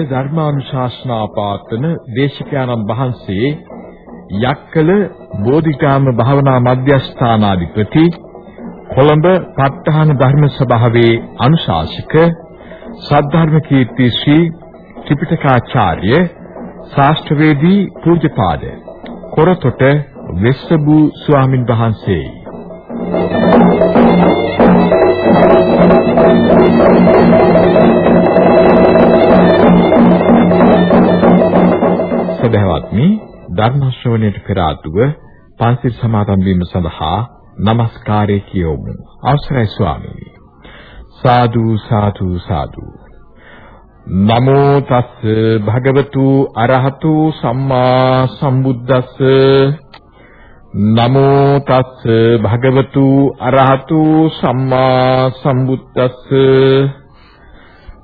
අද ධර්මානුශාසනා පාත්වන දේශකයන්න් වහන්සේ යක්කල බෝධිකාම භාවනා මධ්‍යස්ථානාධිපති කොළඹ ප ဋ ාහන ධර්ම සභාවේ අනුශාසක සද්ධර්ම කීර්ති ශ්‍රී ත්‍රිපිටකාචාර්ය ශාස්ත්‍රවේදී පූජ්‍යපාද කොරතොට වෙස්සබු ස්වාමින් වහන්සේයි සදහවත්නි ධර්ම ශ්‍රවණයට පෙර ආතුව පන්සිල් සමාදන් වීම සඳහා নমස්කාරය කියවමු. අවසරයි ස්වාමීනි. සාදු සාදු සාදු. නමෝ තස් භගවතු අරහතු සම්මා සම්බුද්දස්ස. නමෝ තස් භගවතු අරහතු සම්මා සම්බුද්දස්ස.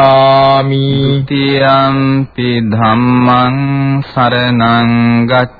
ဒ ුතියම්පි ධම්මං සරණං ගච්ඡාමි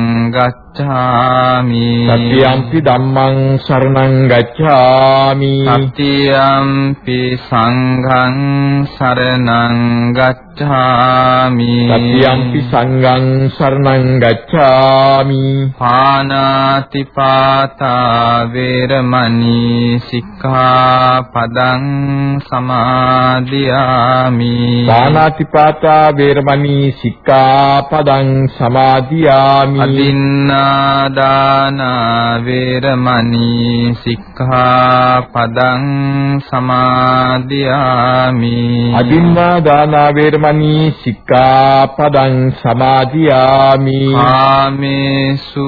සංගස් ගච්ඡාමි. සතියම්පි ධම්මං සරණං ගච්ඡාමි. සතියම්පි සංඝං සරණං ගච්ඡාමි. සතියම්පි සංඝං සරණං ගච්ඡාමි. පානාති පාතා වේරමණී සික්ඛාපදං සමාදියාමි. පානාතිපාතා වේරමණී සික්ඛාපදං සමාදියාමි. අදින්නා දාන වේරමණී සික්ඛාපදං සමාදියාමි. අදින්නා දාන වේරමණී සික්ඛාපදං සමාදියාමි. කාමේසු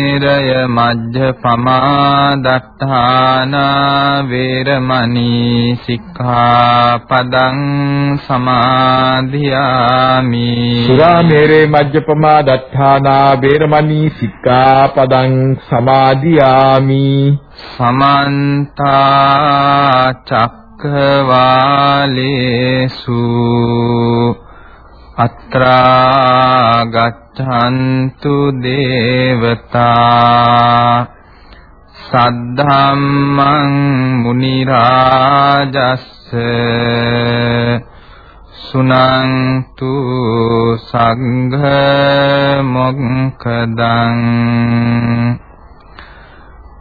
සුරාමේරය මජ්ජපමා දත්තාන වේරමණී සික්ඛාපදං සමාදියාමි සුරාමේරේ මජ්ජපමා දත්තානා වේරමණී සික්ඛාපදං සමාදියාමි සමන්ත චක්කවාලේසු අත්‍රා ගච්ඡන්තු දේවතා සද්ධම්මං මුනි රාජස්ස සුනන්තු සංඝ මොක්ඛදං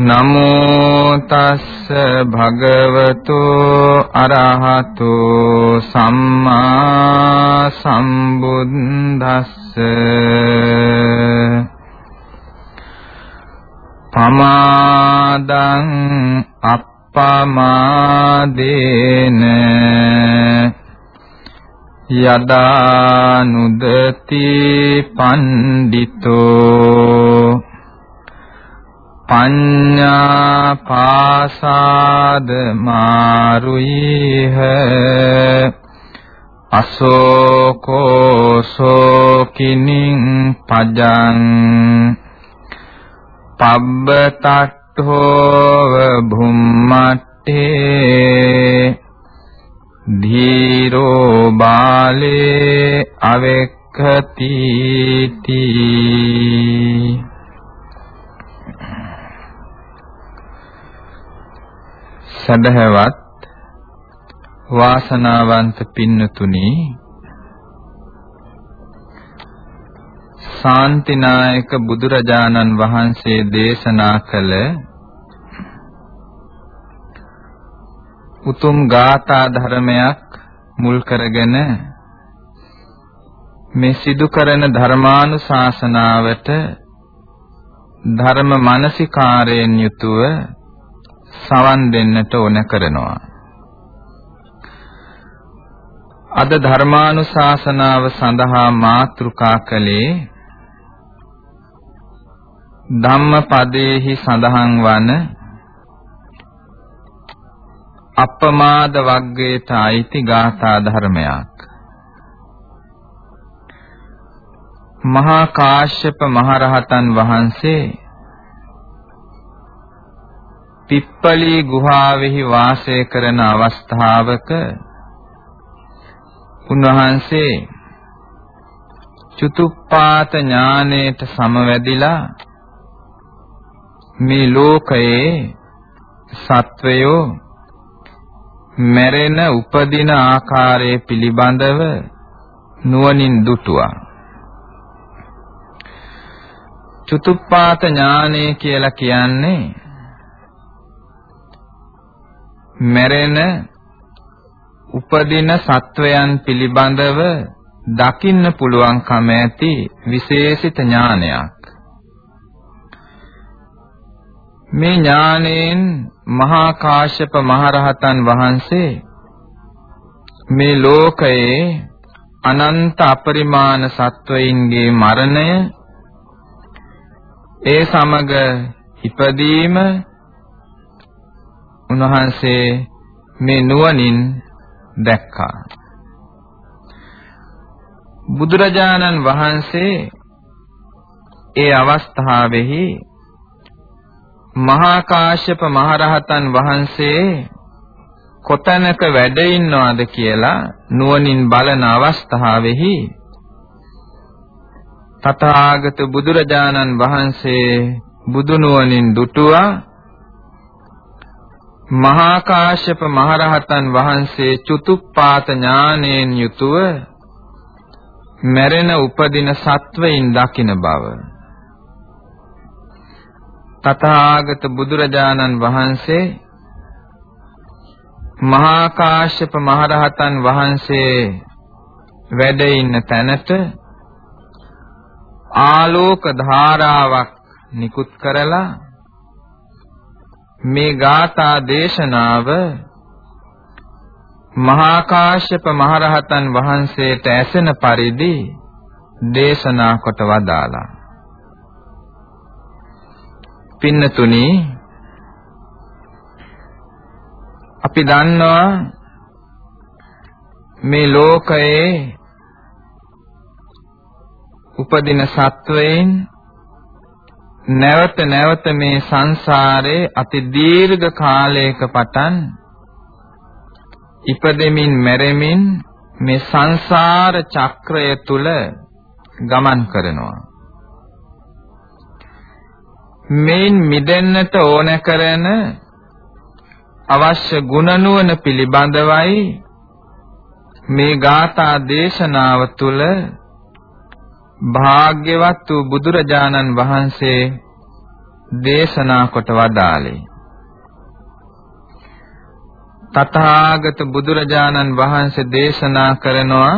නමෝ තස්ස භගවතු අරහතු සම්මා සම්බුද්දස්ස පමාදං අප්පමාදේන යදානුදති පණ්ඩිතෝ පඤ්ඤා පාසාද මාරුයිහ අසෝකෝ සෝකිනින් පජං පබ්බතට්ඨෝව භුම්මට්ඨේ ධීරෝ බාලේ අවෙක්ඛති තී සදහවත් වාසනාවන්ත පින්නතුනි ශාන්තිනායක බුදුරජාණන් වහන්සේ දේශනා කළ උතුම් ගාථා ධර්මයක් මුල් කරගෙන මේ සිදු කරන ධර්මානුශාසනාවට ධර්ම මානසිකාරයෙන් යුතුව සවන් දෙන්නට ඕන කරනවා. අද ධර්මානුශාසනාව සඳහා මාතෘකා කළේ ධම්මපදයේහි සඳහන් වන අප්පමාද වග්ගයට අයිති ගාථා ධර්මයක්. මහා කාශ්‍යප මහරහතන් වහන්සේ පිප්පලී ගුහාවෙහි වාසය කරන අවස්ථාවක උන්වහන්සේ චුතුප්පාත ඥානයට සමවැදිලා මේ ලෝකයේ සත්වයෝ මැරෙන උපදින ආකාරය පිළිබඳව නුවණින් දුටුවා. චුතුප්පාත ඥානය කියලා කියන්නේ මැරෙන උපදින සත්වයන් පිළිබඳව දකින්න පුළුවන්කම ඇති විශේෂිත ඥානයක්. මේ ඥාණයෙන් මහා කාශ්‍යප මහරහතන් වහන්සේ මේ ලෝකයේ අනන්ත අපරිමාණ සත්වයින්ගේ මරණය ඒ සමග ඉපදීම උන්වහන්සේ මේ නුවණින් දැක්කා. බුදුරජාණන් වහන්සේ ඒ අවස්ථාවෙහි මහා කාශ්‍යප මහරහතන් වහන්සේ කොතැනක වැඩ ඉන්නවද කියලා නුවණින් බලන අවස්ථාවෙහි තථාගත බුදුරජාණන් වහන්සේ බුදු නුවණින් දුටුවා මහා කාශ්‍යප මහරහතන් වහන්සේ චුතුප්පාත ඥානයෙන් යුතුව මැරෙන උපදින සත්වයින් දකින බව. තථාගත බුදුරජාණන් වහන්සේ මහා කාශ්‍යප මහරහතන් වහන්සේ වැඩ ඉන්න තැනට ආලෝක ධාරාවක් නිකුත් කරලා මේ ගාථා දේශනාව මහා කාශ්‍යප මහරහතන් වහන්සේට ඇසෙන පරිදි දේශනා කොට වදාලා පින්නතුනි අපි දන්නවා මේ ලෝකයේ උපදින සත්වයන් නැවත නැවත මේ සංසාරේ අති දීර්ඝ කාලයක පටන් ඉපදෙමින් මැරෙමින් මේ සංසාර චක්‍රය තුල ගමන් කරනවා. මේන් මිදෙන්නට ඕන කරන අවශ්‍ය ගුණ නුවණ පිළිබඳවයි මේ ගාථා දේශනාව තුළ භාග්‍යවත් වූ බුදුරජාණන් වහන්සේ දේශනා කොට වදාළේ. තථාගත බුදුරජාණන් වහන්සේ දේශනා කරනවා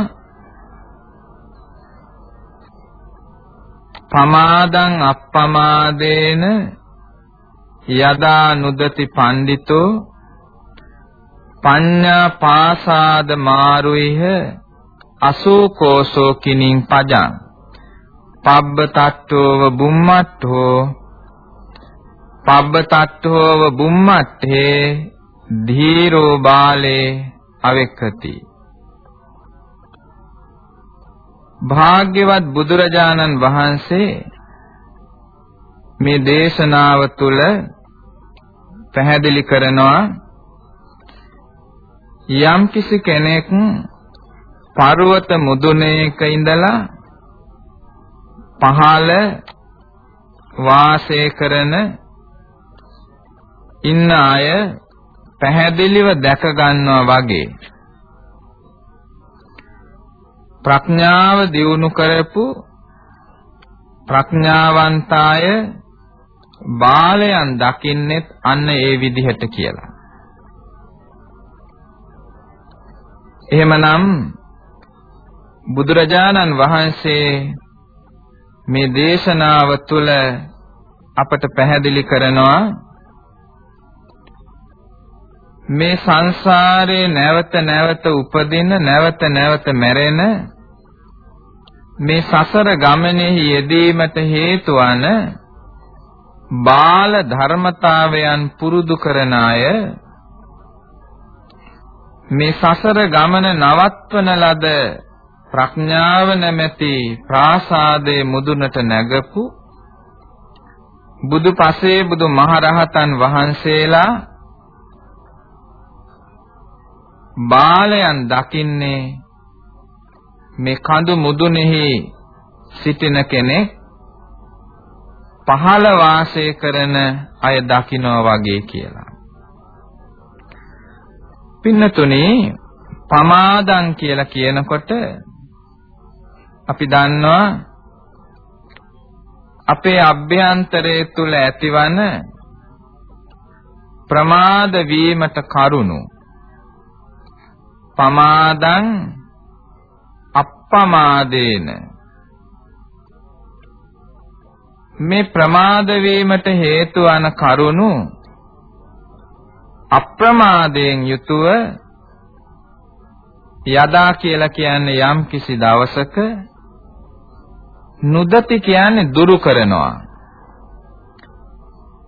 පමාදං අප්පමාදේන යදා නුදති පණ්ඩිතෝ පඤ්ඤා පාසාද මාරුයිහ අසෝකෝසෝ කිනින් පජං. පබ්බ තට්ඨෝව බුම්මට්ඨෝ පබ්බ තට්ඨෝව බුම්මට්ඨේ ධීරෝ බාලේ අවෙක්කති. භාග්‍යවත් බුදුරජාණන් වහන්සේ මේ දේශනාව තුළ පැහැදිලි කරනවා යම් කිසි කෙනෙක් පර්වත මුදුනේක ඉඳලා පහළ වාසය කරන ඉන්න අය පැහැදිලිව දැක ගන්නවා වගේ ප්‍රඥාව දියුණු කරපු ප්‍රඥාවන්තාය බාලයන් දකින්නෙත් අන්න ඒ විදිහට කියලා. එහෙමනම් බුදුරජාණන් වහන්සේ මේ දේශනාව තුළ අපට පැහැදිලි කරනවා මේ සංසාරේ නැවත නැවත උපදින නැවත නැවත මැරෙන මේ සසර ගමනේහි යෙදීමට හේතු වන බාල ධර්මතාවයන් පුරුදු කරන අය මේ සසර ගමන නවත්වන ලද ප්‍රඥාව නැමැති ප්‍රාසාදයේ මුදුනට නැගපු බුදු පසේ බුදු මහරහතන් වහන්සේලා බාලයන් දකින්නේ මේ කඳු මුදුනේහි සිටින කෙනෙක් පහළ වාසය කරන අය දකිනවා වගේ කියලා. පින්නතුනි පමාදං කියලා කියනකොට අපි දන්නවා අපේ අභ්‍යන්තරයේ තුල ඇතිවන ප්‍රමාද වීමට කරුණු. පමාදං අප්පමාදේන. මේ ප්‍රමාද වීමට හේතු වන කරුණු අප්‍රමාදයෙන් යුතුව යදා කියලා කියන්නේ යම් කිසි දවසක නුදති කියන්නේ දුරු කරනවා.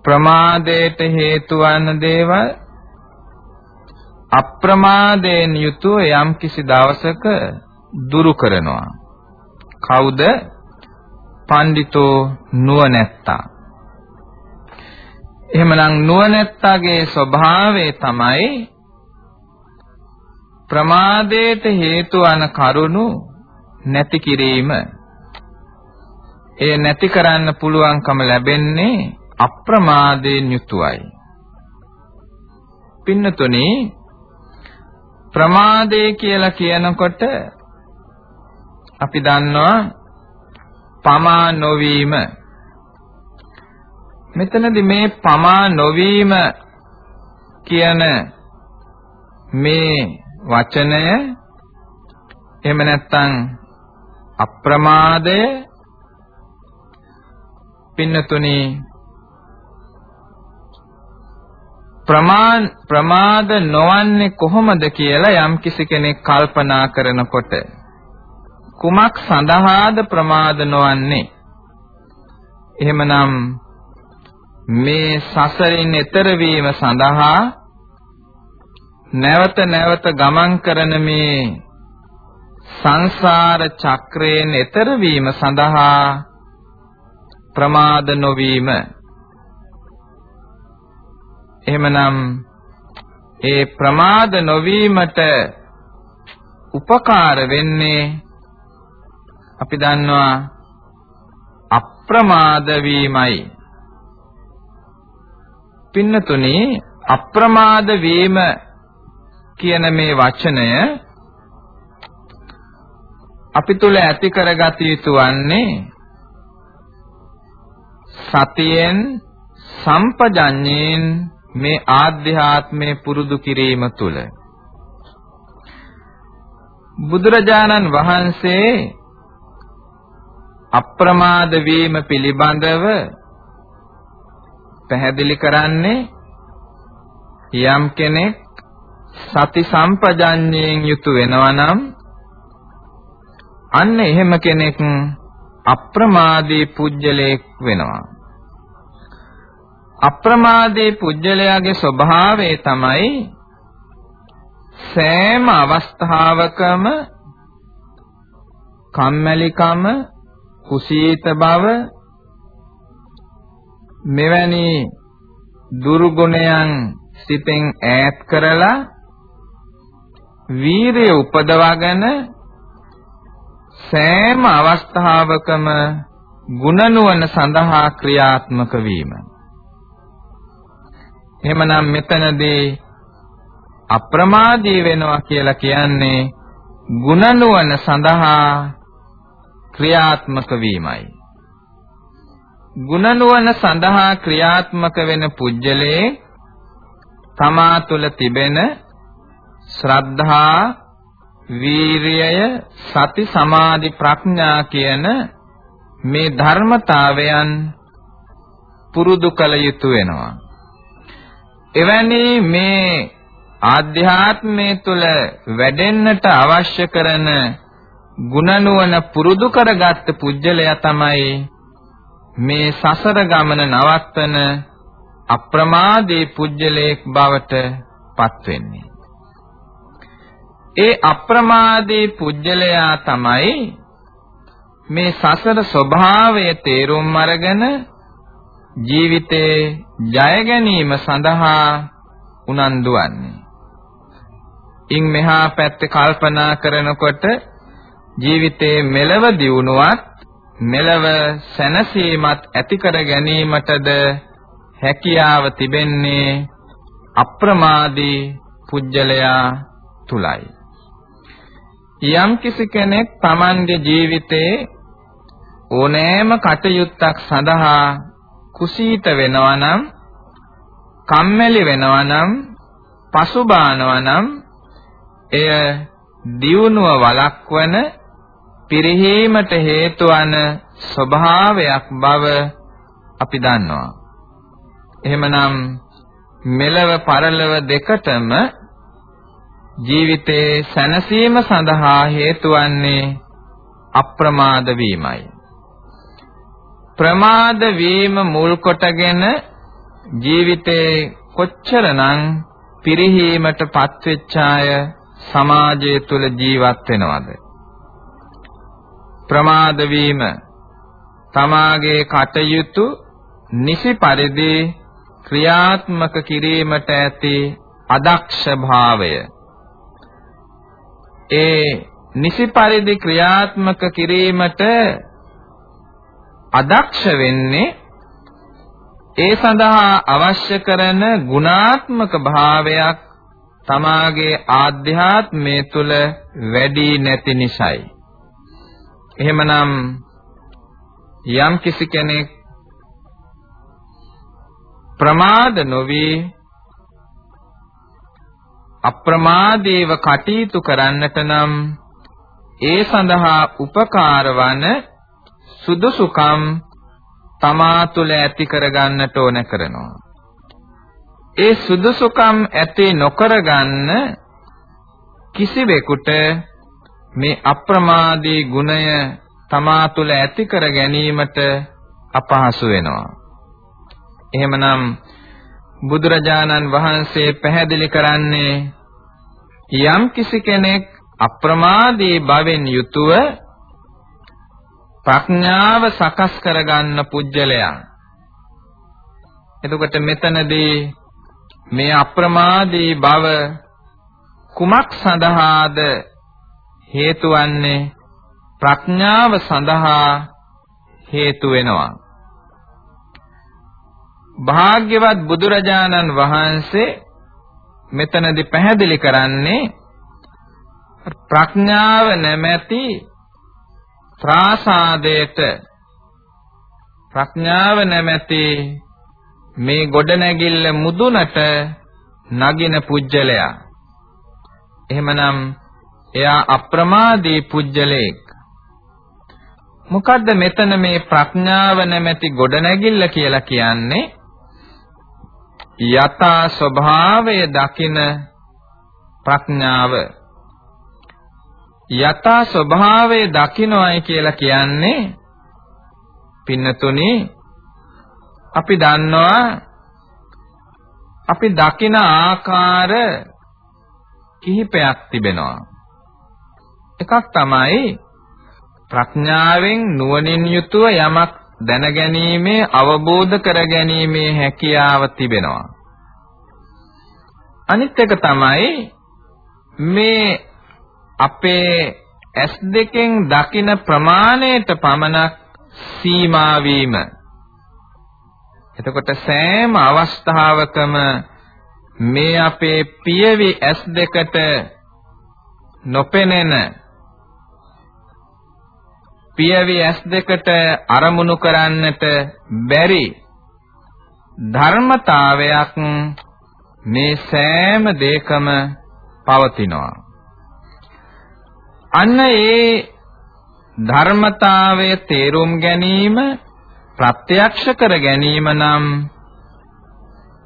ප්‍රමාදයට හේතු වන දේවල් අප්‍රමාදයෙන් යුතුව යම් කිසි දවසක දුරු කරනවා. කවුද? පඬිතෝ නුවණැත්තා. එහෙමනම් නුවණැත්තාගේ ස්වභාවය තමයි ප්‍රමාදයට හේතු වන කරුණු නැති කිරීම. එය නැති කරන්න පුළුවන්කම ලැබෙන්නේ අප්‍රමාදයෙන් යුතුවයි. පින්නතුනි ප්‍රමාදේ කියලා කියනකොට අපි දන්නවා පමා නොවීම. මෙතනදී මේ පමා නොවීම කියන මේ වචනය එහෙම නැත්නම් අප්‍රමාදය පින්නතුනි ප්‍රමාද ප්‍රමාද නොවන්නේ කොහොමද කියලා යම්කිසි කෙනෙක් කල්පනා කරනකොට කුමක් සඳහාද ප්‍රමාද නොවන්නේ? එහෙමනම් මේ සසරින් එතර වීම සඳහා නැවත නැවත ගමන් කරන මේ සංසාර චක්‍රයෙන් එතර වීම සඳහා ප්‍රමාද නොවීම. එහෙමනම් ඒ ප්‍රමාද නොවීමට උපකාර වෙන්නේ අපි දන්නවා අප්‍රමාද වීමයි. පින්නතුනි අප්‍රමාද වීම කියන මේ වචනය අපි තුල ඇති කරගත යුතු වන්නේ සතියෙන් සම්පජඤ්ඤයෙන් මේ ආධ්‍යාත්මය පුරුදු කිරීම තුල බුදුරජාණන් වහන්සේ අප්‍රමාද වීම පිළිබඳව පැහැදිලි කරන්නේ යම් කෙනෙක් සති සම්පජඤ්ඤයෙන් යුතු වෙනවා නම් අන්න එහෙම කෙනෙක් අප්‍රමාදී පුජ්‍යලයක් වෙනවා. අප්‍රමාදී පුජ්‍යලයාගේ ස්වභාවය තමයි සෑම අවස්ථාවකම කම්මැලිකම කුසීත බව මෙවැනි දුර්ගුණයන් සිතෙන් ඈත් කරලා වීරිය උපදවාගෙන සෑම අවස්ථාවකම ගුණනුවණ සඳහා ක්‍රියාත්මක වීම. එහෙමනම් මෙතනදී අප්‍රමාදී වෙනවා කියලා කියන්නේ ගුණනුවණ සඳහා ක්‍රියාත්මක වීමයි. ගුණනුවණ සඳහා ක්‍රියාත්මක වෙන පුජ්‍යලේ තමා තුළ තිබෙන ශ්‍රද්ධා වීරියය සති සමාධි ප්‍රඥා කියන මේ ධර්මතාවයන් පුරුදු කළ යුතු වෙනවා එවැනි මේ ආධ්‍යාත්මයේ තුල වැඩෙන්නට අවශ්‍ය කරන ගුණනුවණ පුරුදු කරගත් පුජ්‍යලයා තමයි මේ සසර ගමන නවත්තන අප්‍රමාදී පුජ්‍යලයක් බවට පත් වෙන්නේ. ඒ අප්‍රමාදී පුජ්‍යලයා තමයි මේ සසර ස්වභාවය තේරුම් අරගෙන ජීවිතේ ජය ගැනීම සඳහා උනන්දු වන්නේ. ඉන් මෙහා පැත්තේ කල්පනා කරනකොට ජීවිතේ මෙලව දියුණුවත් මෙලව සැනසීමත් ඇති කර ගැනීමටද හැකියාව තිබෙන්නේ අප්‍රමාදී පුජ්‍යලයා තුලයි. යම් කිසි කෙනෙක් Tamange ජීවිතේ ඕනෑම කටයුත්තක් සඳහා කුසීත වෙනවා නම් කම්මැලි වෙනවා නම් පසුබානවා නම් එය දියුණුව වළක්වන පිරිහීමට හේතු වන ස්වභාවයක් බව අපි දන්නවා. එහෙමනම් මෙලව පරලව දෙකටම ජීවිතේ සැනසීම සඳහා හේතු වන්නේ අප්‍රමාද වීමයි. ප්‍රමාද වීම මුල් කොටගෙන ජීවිතේ කොච්චරනම් පිරිහීමට පත්වෙච්ච අය සමාජය තුල ජීවත් වෙනවද? ප්‍රමාද වීම තමාගේ කටයුතු නිසි පරිදි ක්‍රියාත්මක කිරීමට ඇති අදක්ෂ භාවය ඒ නිසි පරිදි ක්‍රියාත්මක කිරීමට අදක්ෂ වෙන්නේ ඒ සඳහා අවශ්‍ය කරන ගුණාත්මක භාවයක් තමාගේ ආධ්‍යාත්මය තුල වැඩි නැති නිසායි. එහෙමනම් යම් කිසි කෙනෙක් ප්‍රමාද නොවි අප්‍රමාදේව කටයුතු කරන්නට නම් ඒ සඳහා උපකාර වන සුදුසුකම් තමා තුළ ඇති කරගන්නට ඕන කරනවා. ඒ සුදුසුකම් ඇති නොකරගන්න කිසිවෙකුට මේ අප්‍රමාදී ගුණය තමා තුළ ඇති කර ගැනීමට අපහසු වෙනවා. එහෙමනම් බුදුරජාණන් වහන්සේ පැහැදිලි කරන්නේ යම් කිසි කෙනෙක් අප්‍රමාදී භවෙන් යුතුව ප්‍රඥාව සකස් කරගන්න පුජ්‍යලයා. එතකොට මෙතනදී මේ අප්‍රමාදී බව කුමක් සඳහාද හේතු වන්නේ ප්‍රඥාව සඳහා හේතු වෙනවා භාග්‍යවත් බුදුරජාණන් වහන්සේ මෙතනදී පැහැදිලි කරන්නේ ප්‍රඥාව නැමැති ත්‍රාසාදයට ප්‍රඥාව නැමැති මේ ගොඩනැගිල්ල මුදුනට නගින පුජ්‍යලයා. එහෙමනම් එයා අප්‍රමාදී පුජ්‍යලෙක්. මොකද්ද මෙතන මේ ප්‍රඥාව නැමැති ගොඩනැගිල්ල කියලා කියන්නේ? යථා ස්වභාවය දකින ප්‍රඥාව. යථා ස්වභාවය දකින්නයි කියලා කියන්නේ පින්නතුනි අපි දන්නවා අපි දකින ආකාර කිහිපයක් තිබෙනවා. එකක් තමයි ප්‍රඥාවෙන් නුවණින් යුතුව යමක් දැනගැනීමේ අවබෝධ කරගැනීමේ හැකියාව තිබෙනවා. අනිත් එක තමයි මේ අපේ ඇස් දෙකෙන් දකින ප්‍රමාණයට පමණක් සීමා වීම. එතකොට සෑම අවස්ථාවකම මේ අපේ පියවි ඇස් දෙකට නොපෙනෙන පියවි ඇස් දෙකට අරමුණු කරන්නට බැරි ධර්මතාවයක් මේ සෑම දෙකම පවතිනවා. අන්න ඒ ධර්මතාවය තේරුම් ගැනීම ප්‍රත්‍යක්ෂ කර ගැනීම නම්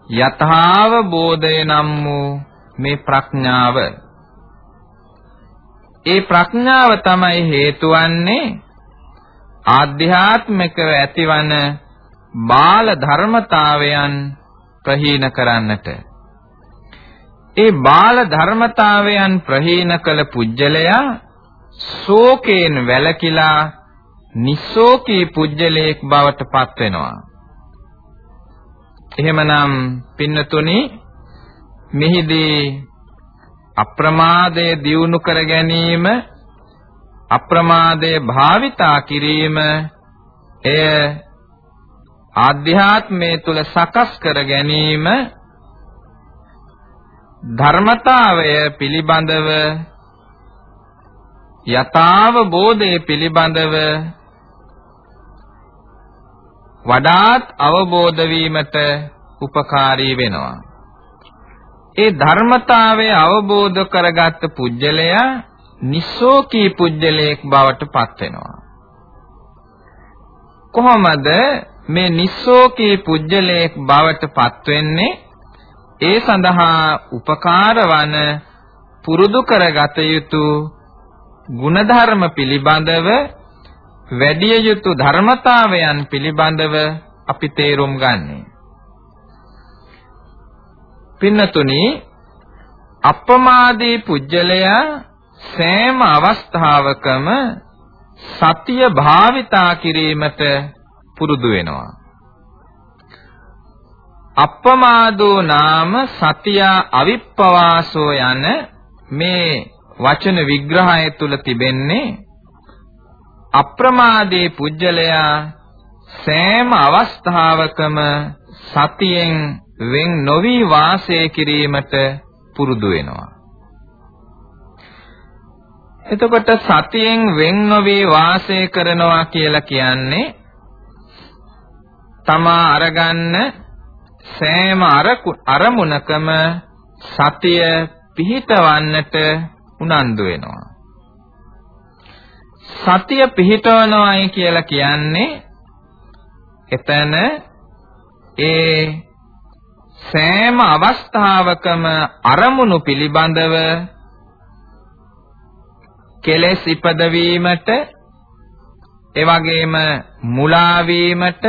යථාව බෝධය නම් වූ මේ ප්‍රඥාව. ඒ ප්‍රඥාව තමයි හේතු වන්නේ ආධ්‍යාත්මිකව ඇතිවන බාල ධර්මතාවයන් ප්‍රහීන කරන්නට ඒ බාල ධර්මතාවයන් ප්‍රහීන කළ පුජ්‍යලයා ශෝකයෙන් වැළකීලා නිස්සෝකී පුජ්‍යලයක් බවට පත් වෙනවා. එහෙමනම් පින්නතුනි මෙහිදී අප්‍රමාදයේ දියුණු කර ගැනීම අප්‍රමාදයේ භාවිතා කිරීම එය ආධ්‍යාත්මයේ තුල සකස් කර ගැනීම ධර්මතාවය පිළිබඳව යථාව බෝධය පිළිබඳව වඩාත් අවබෝධ වීමට උපකාරී වෙනවා. ඒ ධර්මතාවය අවබෝධ කරගත් පුජ්‍යලයා නිස්සෝකී පුජ්‍යලයක් බවට පත් වෙනවා. කොහොමද මේ නිස්සෝකී පුජ්‍යලයක් බවට පත් වෙන්නේ? ඒ සඳහා උපකාර වන පුරුදු කරගත යුතු ಗುಣධර්ම පිළිබඳව වැඩි යුතු ධර්මතාවයන් පිළිබඳව අපි තේරුම් ගන්නේ. පින්නතුනි අප්‍රමාදී පුජ්‍යලයා සෑම අවස්ථාවකම සතිය භාවිතා කිරීමට පුරුදු වෙනවා. අප්‍රමාදෝ නාම සතිය අවිප්පවාසෝ යන මේ වචන විග්‍රහය තුල තිබෙන්නේ අප්‍රමාදී පුජ්‍යලයා සෑම අවස්ථාවකම සතියෙන් වෙන් නොවි වාසය කිරීමට පුරුදු වෙනවා. එතකොට සතියෙන් වෙන් නොවි වාසය කරනවා කියලා කියන්නේ තමා අරගන්න සෑම අරමුණකම සතිය පිහිටවන්නට උනන්දු වෙනවා. සතිය පිහිටවනවායි කියලා කියන්නේ එතන ඒ සෑම අවස්ථාවකම අරමුණු පිළිබඳව කෙලෙස් ඉපදවීමට එවැගේම මුලා වීමට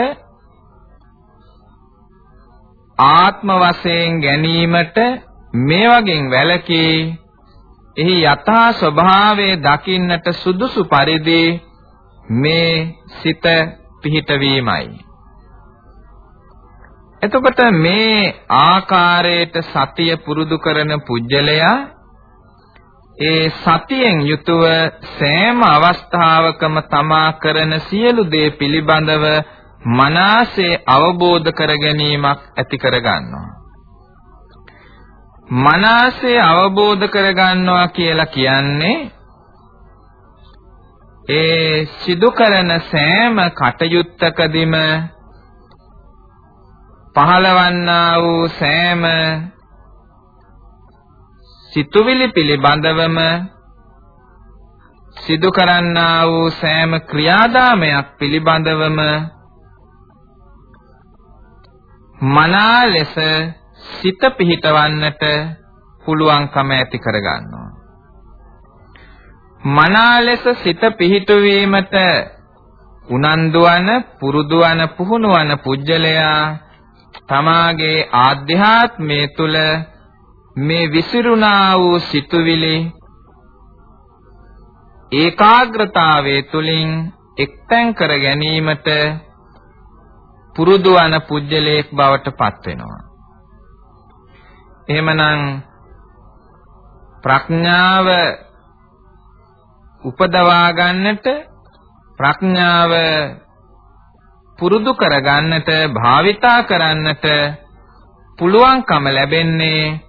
ආත්ම වශයෙන් ගැනීමට මේ වගේ වැළකී එහි යථා ස්වභාවය දකින්නට සුදුසු පරිදි මේ සිත පිහිටවීමයි. එතකොට මේ ආකාරයට සතිය පුරුදු කරන පුජ්‍යලයා ඒ සතියෙන් යුතුව සෑම අවස්ථාවකම තමා කරන සියලු දේ පිළිබඳව මනසේ අවබෝධ කර ගැනීමක් ඇති කර ගන්නවා. මනසේ අවබෝධ කර ගන්නවා කියලා කියන්නේ ඒ සිදු කරන සෑම කටයුත්තකදීම පහළවන්නා වූ සෑම සිතුවිලි පිළිබඳවම සිදු කරන්නා වූ සෑම ක්‍රියාදාමයක් පිළිබඳවම මනා ලෙස සිත පිහිටවන්නට පුළුවන්කම ඇති කරගන්නවා. මනා ලෙස සිත පිහිටුවීමට උනන්දු වන පුරුදු වන පුහුණු වන පුජ්‍යලයා තමාගේ ආධ්‍යාත්මය තුල මේ විසිරුණා වූ සිතුවිලි ඒකාග්‍රතාවයේ තුලින් එක්තැන් කර ගැනීමට පුරුදු වන පුජ්‍යලයක් බවට පත් වෙනවා. එහෙමනම් ප්‍රඥාව උපදවා ගන්නට ප්‍රඥාව පුරුදු කරගන්නට භාවිතා කරන්නට පුළුවන්කම ලැබෙන්නේ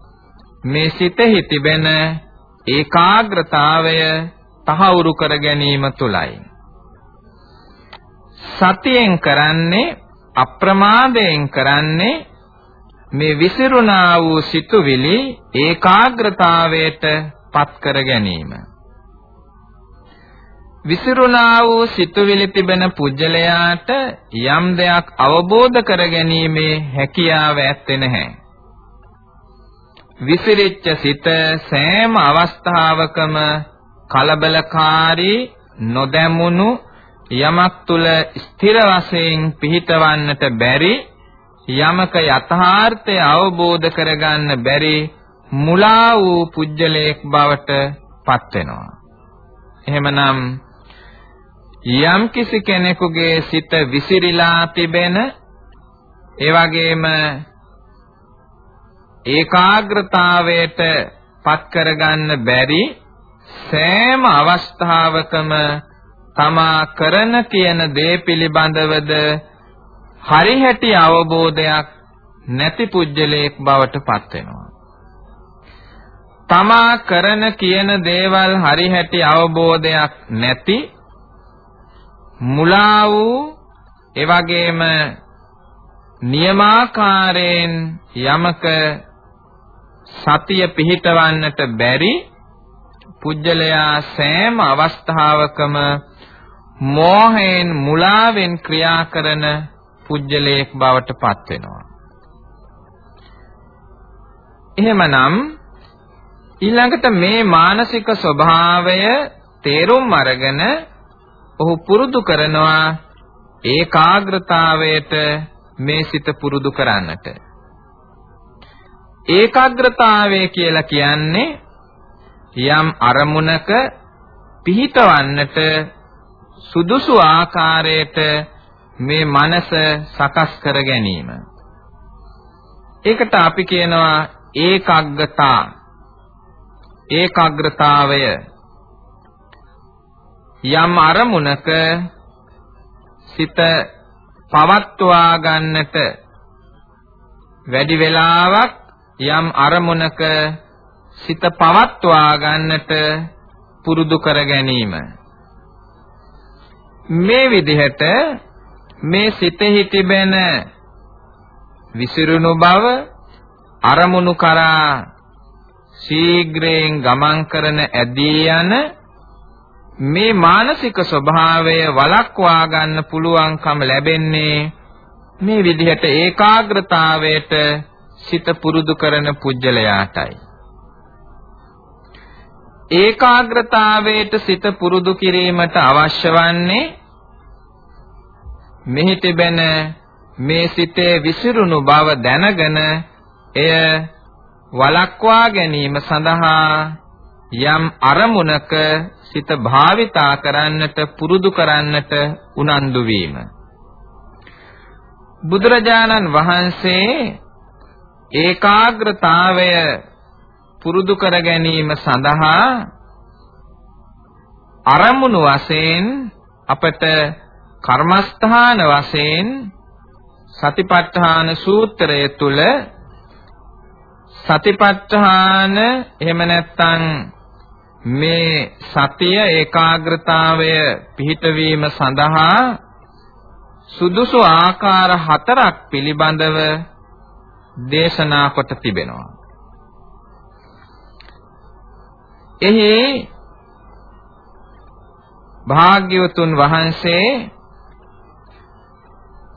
මේ සිතෙහි තිබෙන ඒකාග්‍රතාවය තහවුරු කර ගැනීම තුලයි සතියෙන් කරන්නේ අප්‍රමාදයෙන් කරන්නේ මේ විසිරුණා වූ සිතුවිලි ඒකාග්‍රතාවයට පත් කර ගැනීම විසිරුණා වූ සිතුවිලි තිබෙන පුජ්‍යලයාට යම් දෙයක් අවබෝධ කර ගැනීමේ හැකියාව ඇත්තේ නැහැ. විසිරිච්ච සිත සෑම අවස්ථාවකම කලබලකාරී නොදැමුණු යමක් තුල ස්ථිර වශයෙන් පිහිටවන්නට බැරි යමක යථාර්ථය අවබෝධ කරගන්න බැරි මුලා වූ පුජ්‍යලයක් බවට පත් වෙනවා. එහෙමනම් යම් කිසි කෙනෙකුගේ සිත විසිරීලා තිබෙන ඒ වගේම ඒකාග්‍රතාවයට පත් කරගන්න බැරි සෑම අවස්ථාවකම තමා කරන කියන දේ පිළිබඳවද හරිහැටි අවබෝධයක් නැති පුජ්‍යලයක් බවට පත් වෙනවා. තමා කරන කියන දේවල් හරිහැටි අවබෝධයක් නැති මුලා වූ එවැගේම නියමාකාරයෙන් යමක සතිය පිහිටවන්නට බැරි පුජ්‍යලයා සෑම අවස්ථාවකම මෝහයෙන් මුලාවෙන් ක්‍රියා කරන පුජ්‍යලයක් බවට පත් වෙනවා. එහෙමනම් ඊළඟට මේ මානසික ස්වභාවය තේරුම් අරගෙන ඔහු පුරුදු කරනවා ඒකාග්‍රතාවයට මේ සිත පුරුදු කරන්නට. ඒකාග්‍රතාවය කියලා කියන්නේ යම් අරමුණක පිහිටවන්නට සුදුසු ආකාරයට මේ මනස සකස් කර ගැනීම. ඒකට අපි කියනවා ඒකාග්‍රතා. ඒකාග්‍රතාවය යම් අරමුණක සිත පවත්වා ගන්නට වැඩි වෙලාවක් යම් අරමුණක සිත පවත්වා ගන්නට පුරුදු කර ගැනීම. මේ විදිහට මේ සිතෙහි තිබෙන විසිරුණු බව අරමුණු කරා ශීඝ්‍රයෙන් ගමන් කරන ඇදී යන මේ මානසික ස්වභාවය වළක්වා ගන්න පුළුවන්කම ලැබෙන්නේ මේ විදිහට ඒකාග්‍රතාවයට සිත පුරුදු කරන පුජ්‍යලයාටයි. ඒකාග්‍රතාවයට සිත පුරුදු කිරීමට අවශ්‍ය වන්නේ මෙහි තිබෙන මේ සිතේ විසිරුණු බව දැනගෙන එය වළක්වා ගැනීම සඳහා යම් අරමුණක සිත භාවිතා කරන්නට පුරුදු කරන්නට උනන්දු වීම බුදුරජාණන් වහන්සේ ඒකාග්‍රතාවය පුරුදු කර ගැනීම සඳහා අරමුණු වශයෙන් අපට කර්මස්ථාන වශයෙන් සතිපට්ඨාන සූත්‍රය තුල සතිපට්ඨාන එහෙම නැත්නම් මේ සතිය ඒකාග්‍රතාවය පිහිටවීම සඳහා සුදුසු ආකාර හතරක් පිළිබඳව දේශනා කොට තිබෙනවා. එහි භාග්‍යවතුන් වහන්සේ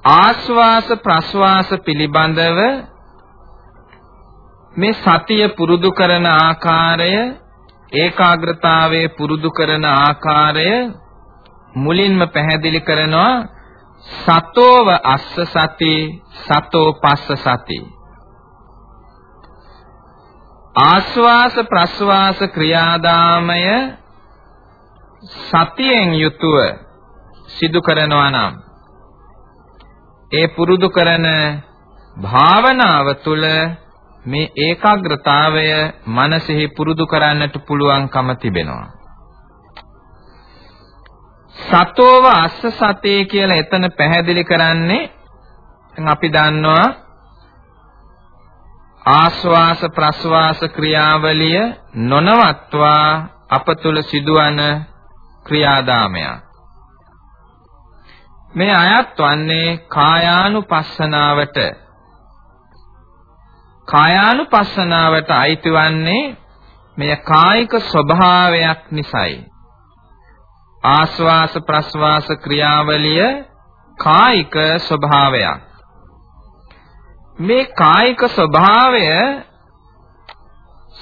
ආස්වාස ප්‍රස්වාස පිළිබඳව මේ සතිය පුරුදු කරන ආකාරය ඒකාග්‍රතාවයේ පුරුදු කරන ආකාරය මුලින්ම පැහැදිලි කරනවා සතෝව අස්ස සති සතෝ පස්ස සති ආස්වාස ප්‍රස්වාස ක්‍රියාදාමය සතියෙන් යුතුව සිදු කරනවා නම් ඒ පුරුදු කරන භාවනාව තුළ මේ ඒකාග්‍රතාවය මනසෙහි පුරුදු කරන්නට පුළුවන්කම තිබෙනවා. සතෝව අස්ස සතේ කියලා එතන පැහැදිලි කරන්නේ අපි දන්නවා ආස්වාස ප්‍රස්වාස ක්‍රියාවලිය නොනවත්වා අප තුල සිදුවන ක්‍රියාදාමයක්. මේ අයත් වන්නේ කායානුපස්සනාවට. කායානුපස්සනාවට අයිති වන්නේ මෙය කායික ස්වභාවයක් නිසායි. ආස්වාස ප්‍රස්වාස ක්‍රියාවලිය කායික ස්වභාවයක්. මේ කායික ස්වභාවය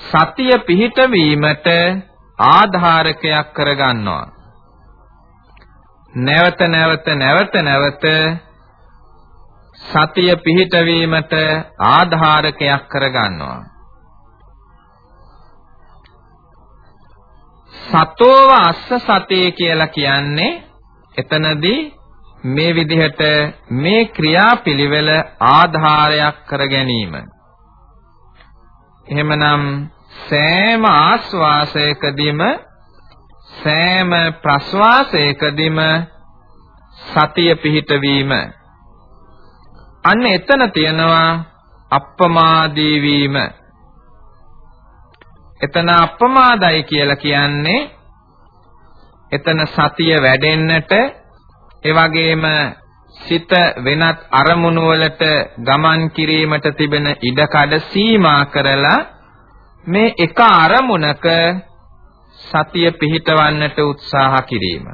සතිය පිහිටවීමට ආධාරකයක් කරගන්නවා නැවත නැවත නැවත නැවත සතිය පිහිටවීමට ආධාරකයක් කරගන්නවා. සතෝව අස්ස සතේ කියලා කියන්නේ එතනදී මේ විදිහට මේ ක්‍රියාපිළිවෙල ආධාරයක් කර ගැනීම. එහෙමනම් සෑම ආස්වාසයකදීම සෑම ප්‍රස්වාසයකදීම සතිය පිහිටවීම අන්න එතන තියෙනවා අප්පමාදී වීම එතන අප්පමාදයි කියලා කියන්නේ එතන සතිය වැඩෙන්නට ඒ වගේම සිත වෙනත් අරමුණු වලට ගමන් කිරීමට තිබෙන ඉඩකඩ සීමා කරලා මේ එක අරමුණක සතිය පිහිටවන්නට උත්සාහ කිරීම.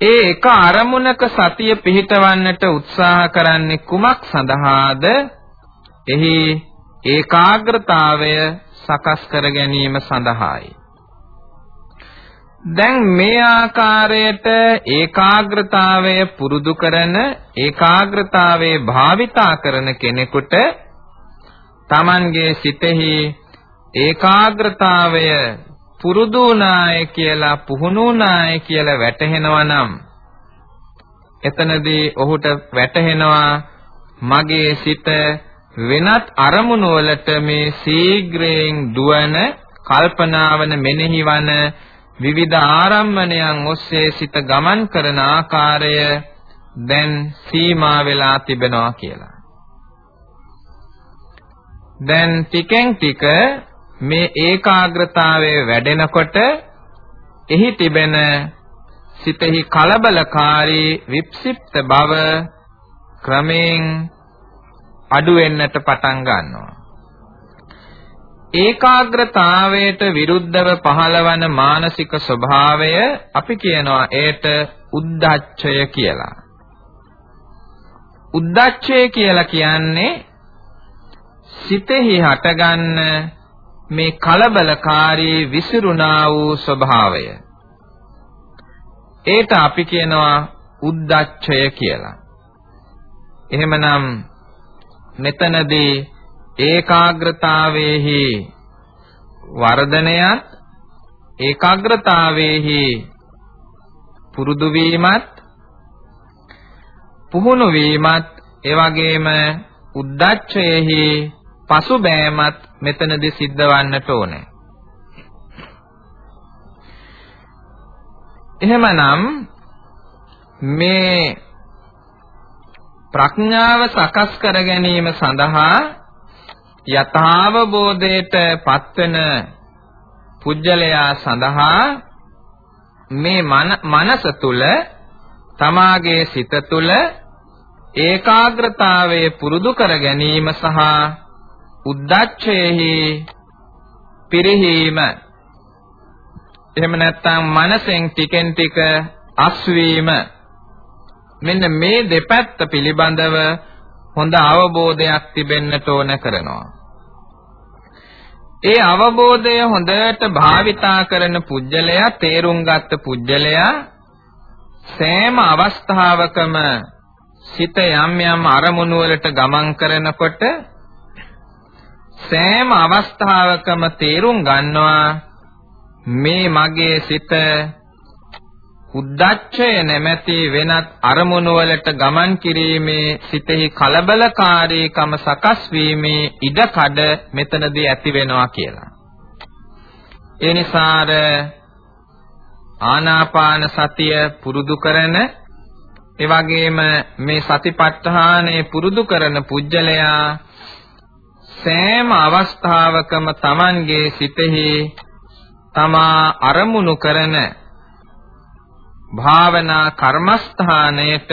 ඒ එක අරමුණක සතිය පිහිටවන්නට උත්සාහ කරන්නේ කුමක් සඳහාද? එහි ඒකාග්‍රතාවය සකස් කර ගැනීම සඳහායි. දැන් මේ ආකාරයට ඒකාග්‍රතාවය පුරුදු කරන ඒකාග්‍රතාවයේ භාවිතා කරන කෙනෙකුට Tamanගේ සිතෙහි ඒකාග්‍රතාවය පුරුදු වුණාය කියලා පුහුණු වුණාය කියලා වැටහෙනවා නම් එතනදී ඔහුට වැටහෙනවා මගේ සිත වෙනත් අරමුණු වලට මේ ශීඝ්‍රයෙන් දුවන කල්පනාවන මෙනෙහිවන විවිධ ආරම්මණයන් ඔස්සේ සිත ගමන් කරන ආකාරය දැන් සීමා වෙලා තිබෙනවා කියලා. දැන් ටිකෙන් ටික මේ ඒකාග්‍රතාවය වැඩෙනකොට එහි තිබෙන සිතෙහි කලබලකාරී වික්ෂිප්ත බව ක්‍රමයෙන් අඩු වෙන්නට පටන් ගන්නවා. ඒකාග්‍රතාවයට විරුද්ධව පහළවන මානසික ස්වභාවය අපි කියනවා ඒට උද්දච්චය කියලා. උද්දච්චය කියලා කියන්නේ සිතෙහි හටගන්න මේ කලබලකාරී විසිරුණා වූ ස්වභාවය. ඒට අපි කියනවා උද්දච්චය කියලා. එහෙමනම් මෙතනදී ඒකාග්‍රතාවයේහි වර්ධනයත් ඒකාග්‍රතාවයේහි පුරුදු වීමත් පුහුණු වීමත් ඒ වගේම උද්දච්චයෙහි පසුබෑමත් මෙතනදී සිද්ධ වන්නට ඕනේ. එහෙමනම් මේ ප්‍රඥාව සකස් කර ගැනීම සඳහා යථාවබෝධයට පත්වන පුජ්‍යලයා සඳහා මේ මනස තුල තමාගේ සිත තුල ඒකාග්‍රතාවයේ පුරුදු කර ගැනීම සහ උද්දච්චයෙහි පිරිහීම. එහෙම නැත්නම් මනසෙන් ටිකෙන් ටික අස්වීම. මෙන්න මේ දෙපැත්ත පිළිබඳව හොඳ අවබෝධයක් තිබෙන්නට ඕන කරනවා. ඒ අවබෝධය හොඳට භාවිතා කරන පුජ්‍යලයා තේරුම් ගත්ත පුජ්‍යලයා සෑම අවස්ථාවකම සිත යම් යම් අරමුණු වලට ගමන් කරනකොට සෑම අවස්ථාවකම තේරුම් ගන්නවා මේ මගේ සිත උද්දච්චය නැමැති වෙනත් අරමුණු වලට ගමන් කිරීමේ සිතෙහි කලබලකාරීකම සකස් වීමේ ඉඩකඩ මෙතනදී ඇති වෙනවා කියලා. ඒ නිසා ආනාපාන සතිය පුරුදු කරන ඒ වගේම මේ සතිපට්ඨානය පුරුදු කරන පුජ්‍යලයා සෑම අවස්ථාවකම Tamanගේ සිතෙහි තමා අරමුණු කරන භාවනා කර්මස්ථානයට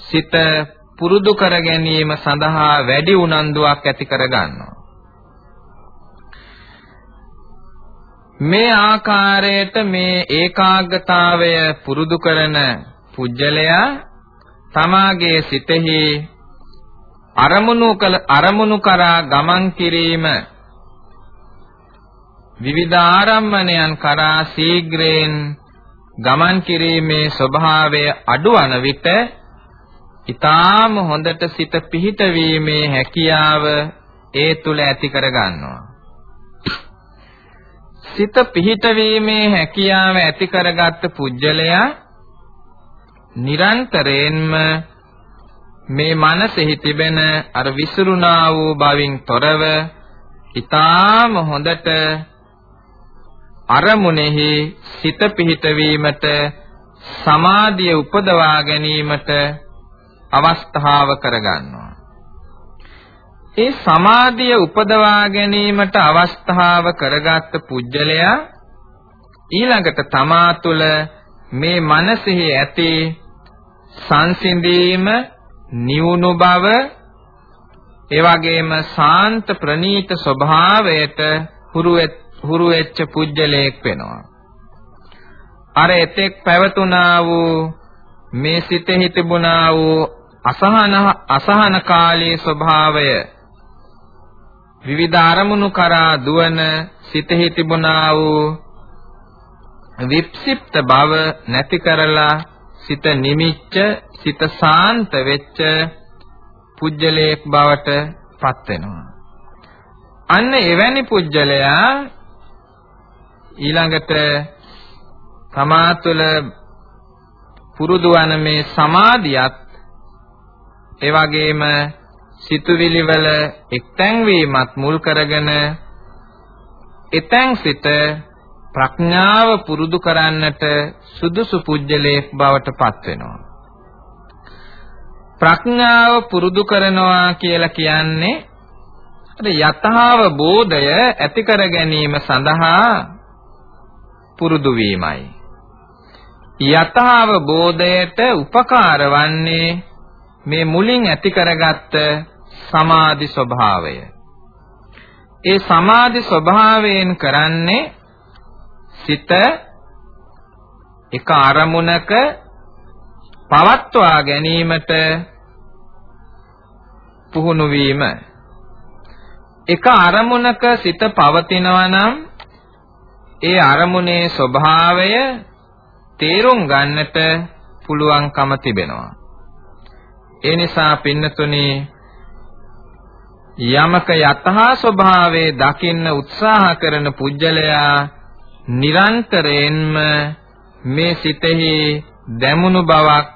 සිත පුරුදු කර ගැනීම සඳහා වැඩි උනන්දුවක් ඇති කර ගන්නවා. මේ ආකාරයට මේ ඒකාග්‍රතාවය පුරුදු කරන පුජ්‍යලයා තමාගේ සිතෙහි අරමුණු කල අරමුණු කරා ගමන් කිරීම විවිධ ආරම්මණයන් කරා ශීඝ්‍රයෙන් ගමන් කිරීමේ ස්වභාවය අඩුවන විට ඊටාම හොඳට සිත පිහිටවීමේ හැකියාව ඒ තුල ඇති කර ගන්නවා. සිත පිහිටවීමේ හැකියාව ඇති කරගත් පුජ්‍යලයා නිරන්තරයෙන්ම මේ මනසෙහි තිබෙන අර විසිරුණා වූ බවින් තොරව ඊටාම හොඳට අරමුණෙහි සිත පිහිටවීමට සමාධිය උපදවා ගැනීමට අවස්ථාව කරගන්නවා. ඒ සමාධිය උපදවා ගැනීමට අවස්ථාව කරගත් පුජ්‍යලයා ඊළඟට තමා තුළ මේ මනසෙහි ඇති සංසිඳීම නිවුණු බව ඒ වගේම සාන්ත ප්‍රනීත ස්වභාවයට හුරු හුරු වෙච්ච පුජ්‍යලයක් වෙනවා. අර එතෙක් පැවතුනා වූ මේ සිතෙහි තිබුණා වූ අසහන අසහනකාලී ස්වභාවය විවිධ අරමුණු කරා දුවන සිතෙහි තිබුණා වූ වික්ෂිප්ත බව නැති කරලා සිත නිමිච්ච සිත සාන්ත වෙච්ච පුජ්‍යලයක් බවට පත් වෙනවා. අන්න එවැනි පුජ්‍යලයා ඊළඟට තමා තුළ පුරුදු වන මේ සමාධියත් ඒ වගේම සිතුවිලි වල එක්තැන් වීමත් මුල් කරගෙන එතැන් සිට ප්‍රඥාව පුරුදු කරන්නට සුදුසු පුජ්‍යලයක් බවට පත් වෙනවා. ප්‍රඥාව පුරුදු කරනවා කියලා කියන්නේ අර යථාව බෝධය ඇති කර ගැනීම සඳහා පුරුදු වීමයි. යථාව බෝධයට උපකාර වන්නේ මේ මුලින් ඇති කරගත්ත සමාධි ස්වභාවය. ඒ සමාධි ස්වභාවයෙන් කරන්නේ සිත එක අරමුණක පවත්වා ගැනීමට පුහුණු වීම එක අරමුණක සිත පවතිනවා නම් ඒ අරමුණේ ස්වභාවය තේරුම් ගන්නට පුළුවන්කම තිබෙනවා. ඒ නිසා පින්නතුනි යමක යතහා ස්වභාවයේ දකින්න උත්සාහ කරන පුජ්‍යලයා නිරන්තරයෙන්ම මේ සිතෙහි දැමුණු බවක්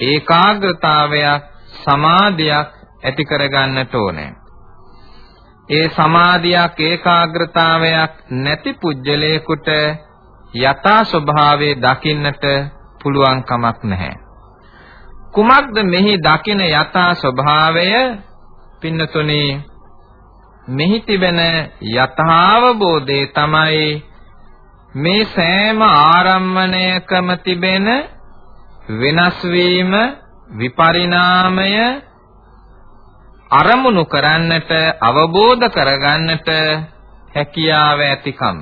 ඒකාග්‍රතාවයක් සමාධියක් ඇති කරගන්නට ඕනේ. ඒ සමාධියක් ඒකාග්‍රතාවයක් නැති පුජ්‍යලයකට යථා ස්වභාවයේ දකින්නට පුළුවන් කමක් නැහැ. කුමක්ද මෙහි දකින යථා ස්වභාවය පින්නතුනේ මෙහි තිබෙන යථාවබෝධය තමයි මේ සෑම ආරම්මණයකම තිබෙන වෙනස් වීම විපරිණාමය අරමුණු කරන්නට අවබෝධ කරගන්නට හැකියාව ඇතිකම.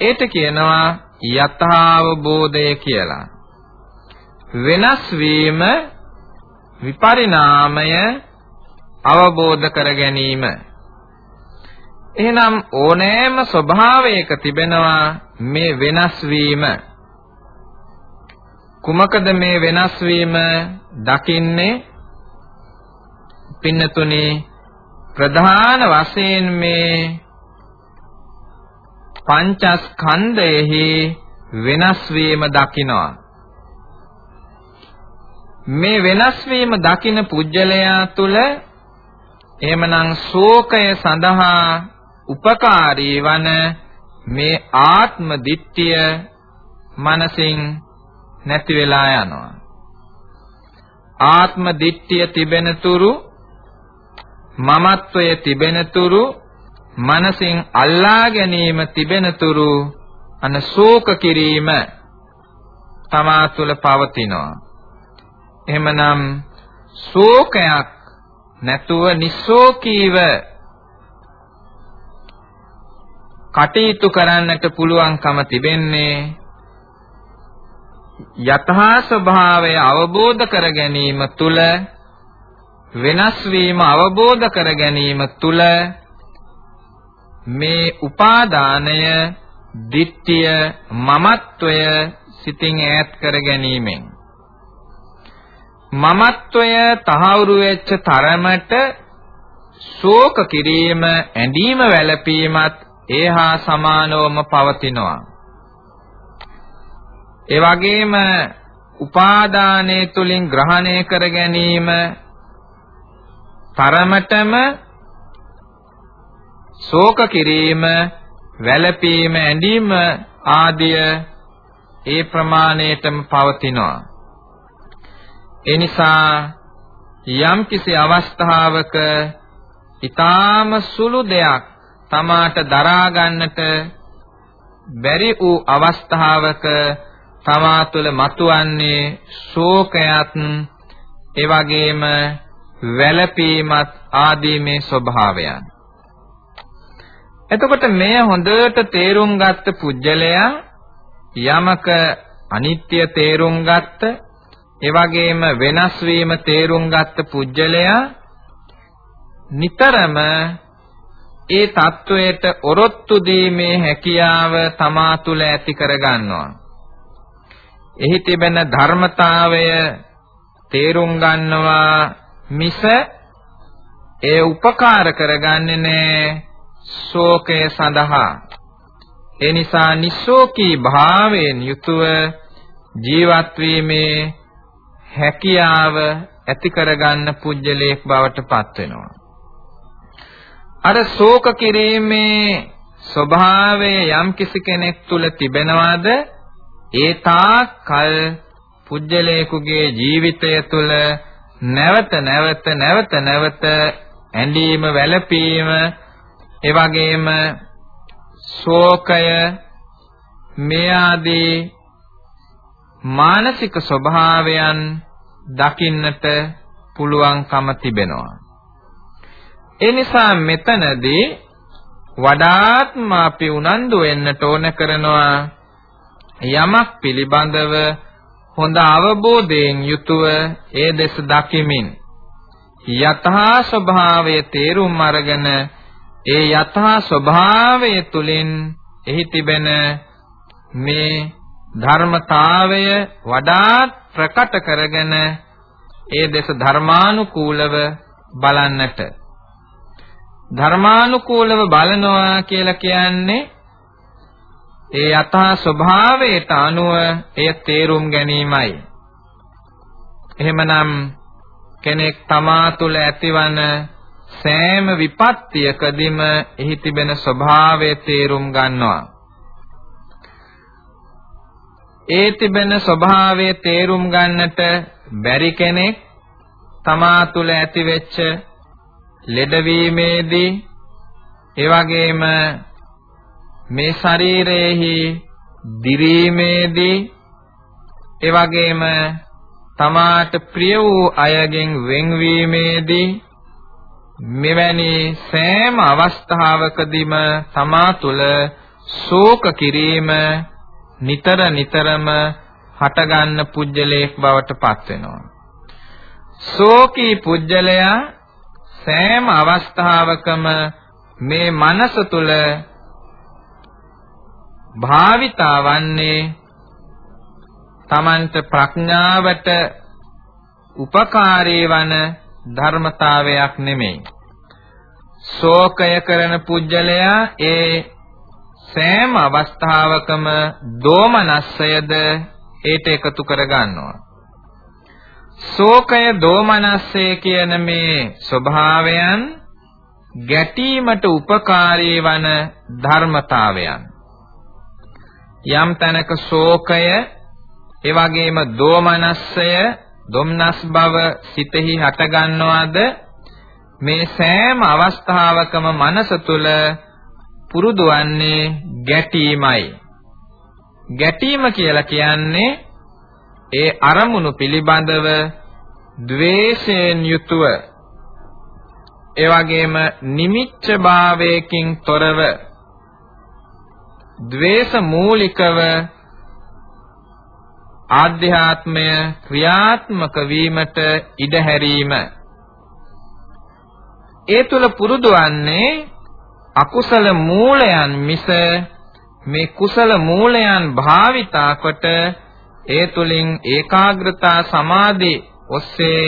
ඒට කියනවා යථාවබෝධය කියලා. වෙනස් වීම විපරිණාමය අවබෝධ කර ගැනීම. එහෙනම් ඕනෑම ස්වභාවයක තිබෙනවා මේ වෙනස් වීම. කුමකද මේ වෙනස් වීම? දකින්නේ පින්නතුනේ ප්‍රධාන වශයෙන් මේ පංචස්කන්ධයෙහි වෙනස් වීම දකිනවා මේ වෙනස් වීම දකින පුජ්‍යලයා තුල එහෙමනම් ශෝකය සඳහා උපකාරී වන මේ ආත්ම දිට්ඨිය මනසින් නැති වෙලා යනවා. ආත්ම දිට්ඨිය තිබෙන තුරු මමත්වය තිබෙන තුරු මනසින් අල්ලා ගැනීම තිබෙන තුරු අන ශෝක කිරීම තමා තුළ පවතිනවා. එහෙමනම් ශෝකයක් නැතුව නිස්සෝකීව කටයුතු කරන්නට පුළුවන්කම තිබෙන්නේ යථා ස්වභාවය අවබෝධ කර ගැනීම තුල වෙනස් වීම අවබෝධ කර ගැනීම තුල මේ උපාදානය දිට්ඨිය මමත්වය සිතින් ඈත් කර ගැනීමෙන්. මමත්වය තහවුරු වෙච්ච තරමට ශෝක කිරීම ඇඳීම වැළපීමත් ඒහා සමානවම පවතිනවා. ඒ වගේම උපාදානයේ තුලින් ග්‍රහණය කර ගැනීම තරමටම ශෝක කිරීම වැළපීම ඇඳීම ආදිය ඒ ප්‍රමාණයටම පවතිනවා. ඒ නිසා යම් කිසි අවස්ථාවක ඊටාම සුළු දෙයක් තමාට දරා ගන්නට බැරි වූ අවස්ථාවක තමා තුළ මතුවන්නේ ශෝකයත් ඒ වගේම වැළපීමත් ආදී මේ ස්වභාවයන්. එතකොට මේ හොඳට තේරුම් ගත්ත පුජ්‍යලයා යමක අනිත්‍ය තේරුම් ගත්ත, ඒ වගේම වෙනස් වීම තේරුම් ගත්ත පුජ්‍යලයා නිතරම ඒ தത്വයට ඔරොත්තු දීමේ හැකියාව තමා තුළ ඇති කර ගන්නවා. එහි තිබෙන ධර්මතාවය තේරුම් ගන්නවා මිස ඒ උපකාර කරගන්නේ නැහැ ශෝකය සඳහා. ඒ නිසා නිස්සෝකී භාවයෙන් යුතුව ජීවත් වීමේ හැකියාව ඇති කරගන්න පුජ්‍යලයක් බවට පත් වෙනවා. අර ශෝක කිරීමේ ස්වභාවය යම් කිසි කෙනෙක් තුල තිබෙනවාද? ඒ තාක් කල් පුජ්‍යලේකුගේ ජීවිතය තුළ නැවත නැවත නැවත නැවත ඇඳීම වැළපීම ඒ වගේම ශෝකය මේ ආදී මානසික ස්වභාවයන් දකින්නට පුළුවන්කම තිබෙනවා. ඒ නිසා මෙතනදී වඩාත්ම අපි උනන්දු වෙන්නට ඕන කරනවා යමක් පිළිබඳව හොඳ අවබෝධයෙන් යුතුව ඒ දෙස දකිමින් යථා ස්වභාවය තේරුම් අරගෙන ඒ යථා ස්වභාවය තුලින් එහි තිබෙන මේ ධර්මතාවය වඩාත් ප්‍රකට කරගෙන ඒ දෙස ධර්මානුකූලව බලන්නට. ධර්මානුකූලව බලනවා කියලා කියන්නේ ඒ යථා ස්වභාවයට අනුව එය තේරුම් ගැනීමයි. එහෙමනම් කෙනෙක් තමා තුළ ඇතිවන සෑම විපත්තියකදීම එහි තිබෙන ස්වභාවය තේරුම් ගන්නවා. ඒ තිබෙන ස්වභාවය තේරුම් ගන්නට බැරි කෙනෙක් තමා තුළ ඇතිවෙච්ච ලෙඩවීමේදී ඒ වගේම මේ ශරීරයේහි දිරීමේදී ඒ වගේම තමාට ප්‍රිය වූ අයගෙන් වෙන්වීමේදී මෙවැනි සෑම අවස්ථාවකදීම තමා තුළ ශෝක කිරීම නිතර නිතරම හටගන්න පුජ්‍යලයක් බවට පත් වෙනවා. ශෝකී පුජ්‍යලයා සෑම අවස්ථාවකම මේ මනස තුල භාවිතාවන්නේ තමන්ට ප්‍රඥාවට උපකාරී වන ධර්මතාවයක් නෙමෙයි. ශෝකය කරන පුජ්‍යලයා ඒ සෑම අවස්ථාවකම දෝමනස්සයද ඒට එකතු කර ගන්නවා. ශෝකය දෝමනස්සය කියන මේ ස්වභාවයන් ගැටීමට උපකාරී වන ධර්මතාවයන්. යම් තැනක ශෝකය ඒ වගේම දෝමනස්සය දුම්නස් බව සිතෙහි හට ගන්නවද මේ සෑම අවස්ථාවකම මනස තුල පුරුදු වන්නේ ගැටීමයි. ගැටීම කියලා කියන්නේ ඒ අරමුණු පිළිබඳව ද්වේෂයෙන් යුතුව ඒ වගේම නිමිච්ඡ භාවයකින් තොරව ද්වේෂ මූලිකව ආධ්‍යාත්මය ක්‍රියාත්මක වීමට ඉඩ හැරීම ඒ තුල පුරුදු වන්නේ අකුසල මූලයන් මිස මේ කුසල මූලයන් භාවිතා කොට ඒ තුලින් ඒකාග්‍රතා සමාධි ඔස්සේ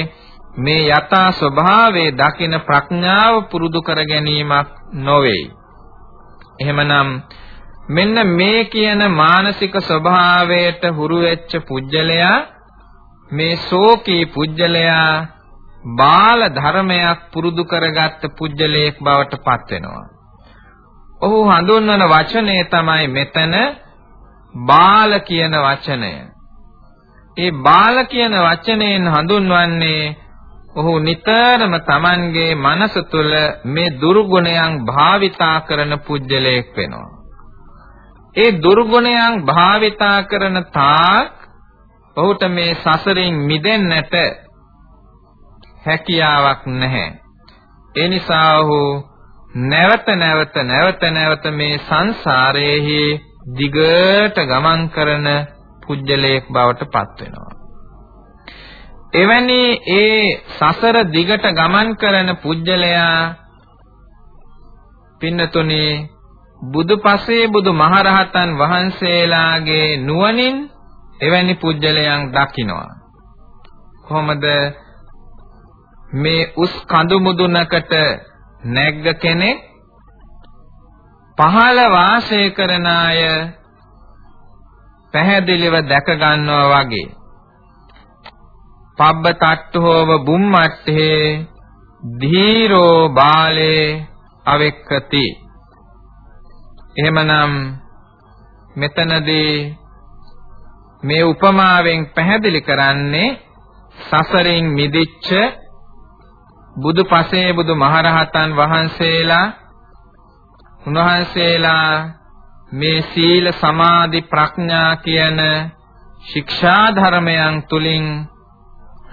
මේ යථා ස්වභාවයේ දකින ප්‍රඥාව පුරුදු කර ගැනීමක් නොවේ. එහෙමනම් මෙන්න මේ කියන මානසික ස්වභාවයට හුරු වෙච්ච පුජ්‍යලයා මේ ශෝකී පුජ්‍යලයා බාල ධර්මයක් පුරුදු කරගත්ත පුජ්‍යලයක් බවට පත් වෙනවා. ඔහු හඳුන්වන වචනය තමයි මෙතන බාල කියන වචනය. ඒ බාල කියන වචනයෙන් හඳුන්වන්නේ ඔහු නිතරම Tamanගේ මනස තුළ මේ දුර්ගුණයන් භාවිතා කරන පුජ්‍යලයක් වෙනවා. ඒ දුර්ගුණයන් භාවිතා කරන තාක් ඔහුට මේ සසරින් මිදෙන්නට හැකියාවක් නැහැ. ඒ නිසා ඔහු නැවත නැවත නැවත නැවත මේ සංසාරයේහි දිගට ගමන් කරන පුජ්‍යලයක් බවට පත් වෙනවා. එවැනි ඒ සසර දිගට ගමන් කරන පුජ්‍යලයා පින්නතුනේ බුදුපසේ බුදු මහරහතන් වහන්සේලාගේ නුවණින් එවැනි පුජ්‍යලයන් දකිනවා. කොහොමද? මේ උස් කඳු මුදුනකට නැග්ග කෙනෙක් පහළ වාසය කරන අය පැහැදිලිව දැක ගන්නවා වගේ. පබ්බ තට්ඨෝව බුම්මට්ඨේ ධීරෝ බාලේ අවෙක්කති. එහෙමනම් මෙතනදී මේ උපමාවෙන් පැහැදිලි කරන්නේ සසරින් මිදිච්ච බුදු පසේ බුදු මහරහතන් වහන්සේලා උන්වහන්සේලා මේ සීල සමාධි ප්‍රඥා කියන ශික්ෂා ධර්මයන් තුලින්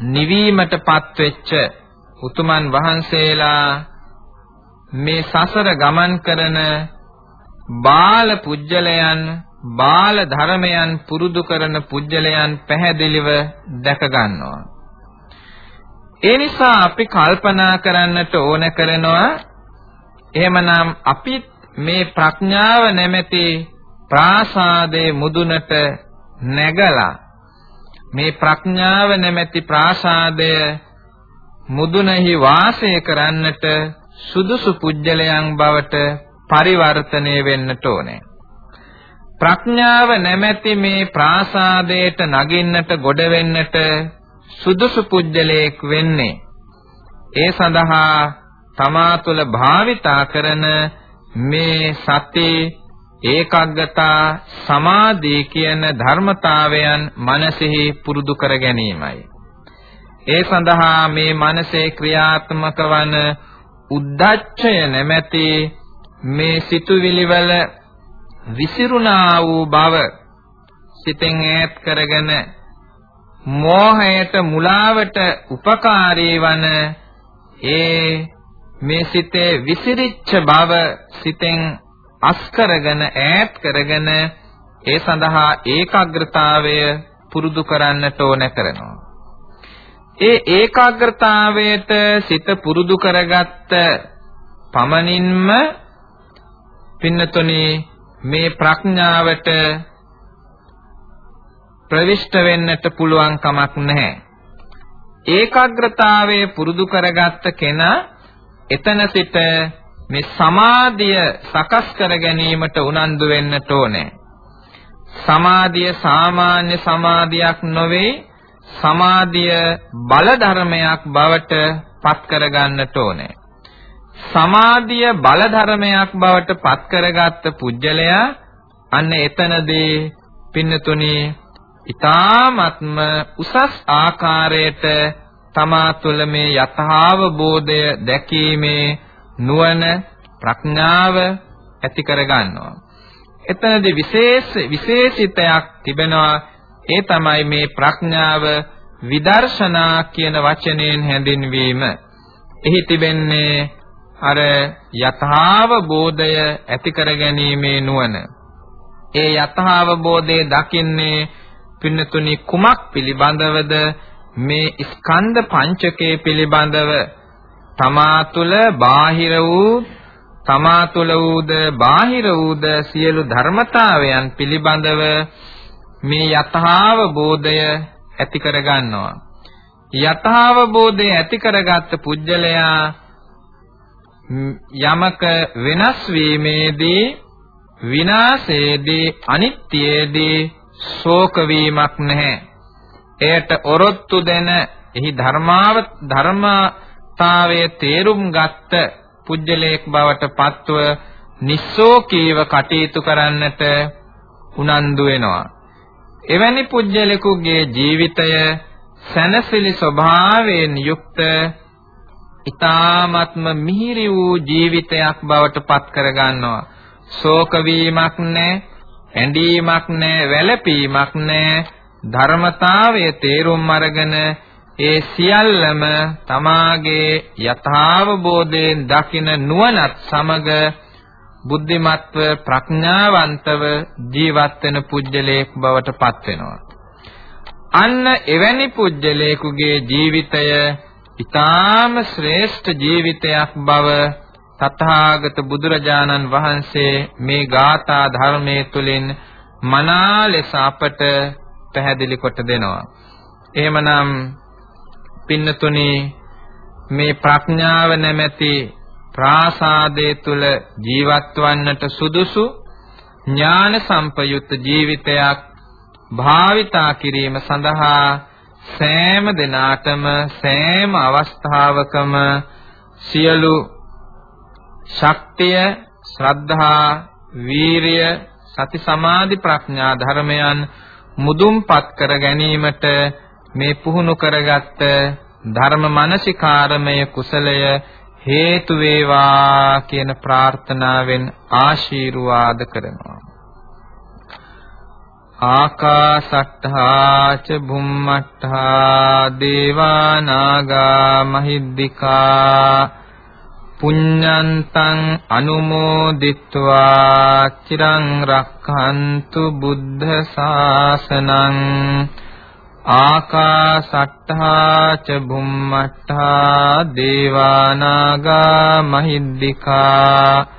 නිවීමටපත් වෙච්ච උතුමන් වහන්සේලා මේ සසර ගමන් කරන බාල පුජ්‍යලයන් බාල ධර්මයන් පුරුදු කරන පුජ්‍යලයන් පැහැදිලිව දැක ගන්නවා. ඒ නිසා අපි කල්පනා කරන්නට ඕන කරනවා එහෙමනම් අපි මේ ප්‍රඥාව නැමැති ප්‍රාසාදේ මුදුනට නැගලා මේ ප්‍රඥාව නැමැති ප්‍රාසාදය මුදුනෙහි වාසය කරන්නට සුදුසු පුජ්‍යලයන් බවට පරිවර්තනය වෙන්නට ඕනේ. ප්‍රඥාව නැමැති මේ ප්‍රාසාදයට නගින්නට ගොඩ වෙන්නට සුදුසු පුජ්‍යලයක් වෙන්නේ ඒ සඳහා තමා තුළ භාවිතා කරන මේ සති ඒකග්ගතා සමාධි කියන ධර්මතාවයන් මනසෙහි පුරුදු කර ගැනීමයි. ඒ සඳහා මේ මනසේ ක්‍රියාත්මක වන උද්දච්චය නැමැති මේ සිතුවිලි වල විසිරුණා වූ බව සිතෙන් ඈත් කරගෙන මෝහයට මුලාවට උපකාරී වන ඒ මේ සිතේ විසිරිච්ච බව සිතෙන් අස් කරගෙන ඈත් කරගෙන ඒ සඳහා ඒකාග්‍රතාවය පුරුදු කරන්නට ඕන කරනවා. ඒ ඒකාග්‍රතාවයට සිත පුරුදු කරගත්ත පමණින්ම පින්නතුනි මේ ප්‍රඥාවට ප්‍රවිෂ්ඨ වෙන්නට පුළුවන් කමක් නැහැ. ඒකාග්‍රතාවයේ පුරුදු කරගත්ත කෙනා එතන සිට මේ සමාධිය සකස් කර ගැනීමට උනන්දු වෙන්නට ඕනේ. සමාධිය සාමාන්‍ය සමාධියක් නොවේ සමාධිය බල ධර්මයක් බවට පත් කර ගන්නට ඕනේ. සමාධිය බල ධර්මයක් බවට පත් කරගත්ත පුජ්‍යලයා අන්න එතනදී පින්නතුනි ඊ타ත්ම උසස් ආකාරයට තමා තුළ මේ යථාවබෝධය දැකීමේ නුවණ ප්‍රඥාව ඇති කර ගන්නවා. එතනදී විශේෂ විශේෂිතයක් තිබෙනවා ඒ තමයි මේ ප්‍රඥාව විදර්ශනා කියන වචනයෙන් හැඳින්වීම. එහි තිබෙන්නේ අර යථාවබෝධය ඇති කර ගැනීමේ නුවණ. ඒ යථාවබෝධය දකින්නේ පින්නතුනි කුමක් පිළිබඳවද? මේ ස්කන්ධ පංචකය පිළිබඳව. තමා තුළ බාහිර වූ තමා තුළ වූද බාහිර වූද සියලු ධර්මතාවයන් පිළිබඳව මේ යථාවබෝධය ඇති කර ගන්නවා. යථාවබෝධය ඇති කරගත් පුජ්‍යලයා යමක වෙනස් වීමේදී විනාශයේදී අනිත්‍යයේදී ශෝක වීමක් නැහැ. එයට ඔරොත්තු දෙන එහි ධර්මාව ධර්මතාවයේ තේරුම් ගත්ත පුජ්‍යලයක් බවට පත්ව නිස්සෝකීව කටයුතු කරන්නට උනන්දු වෙනවා. එවැනි පුජ්‍යලෙකුගේ ජීවිතය සනසිලි ස්වභාවයෙන් යුක්ත ඊ타ත්ම මිහිරි වූ ජීවිතයක් බවට පත් කර ගන්නවා. ශෝක වීමක් නැහැ, ඇඬීමක් නැහැ, වැළපීමක් නැහැ. ධර්මතාවයේ තේරුම් අරගෙන ඒ සියල්ලම තමාගේ යථාවබෝධයෙන් දකින නුවණත් සමග බුද්ධිමත්ව ප්‍රඥාවන්තව ජීවත් වෙන පුජ්‍යලයක් බවට පත් වෙනවා. අන්න එවැනි පුජ්‍යලයකගේ ජීවිතය ඊටාම ශ්‍රේෂ්ඨ ජීවිතයක් බව තථාගත බුදුරජාණන් වහන්සේ මේ ගාථා ධර්මයේ තුලින් මනා ලෙස අපට පැහැදිලි කොට දෙනවා. එහෙමනම් පින්නතුනි මේ ප්‍රඥාව නැමැති ප්‍රාසාදයේ තුල ජීවත් වන්නට සුදුසු ඥාන සම්පයුක්ත ජීවිතයක් භාවිතා කිරීම සඳහා සෑම දිනාටම සෑම අවස්ථාවකම සියලු ශක්තිය ශ්‍රද්ධා වීරිය සති සමාධි ප්‍රඥා ධර්මයන් මුදුන්පත් කර ගැනීමට මේ පුහුණු කරගත් ධර්ම මානසිකාරමය කුසලය හේතු වේවා කියන ප්‍රාර්ථනාවෙන් ආශිර්වාද කරනවා. ආකාශට්ඨා ච භුම්මට්ඨා දේවා නාග මහිද්దికා පුඤ්ඤන්තං අනුමෝදිත්වා චිරං රක්ඛන්තු බුද්ධ ශාසනං ආකාශට්ඨා ච භුම්මට්ඨා දේවා නාග මහිද්దికා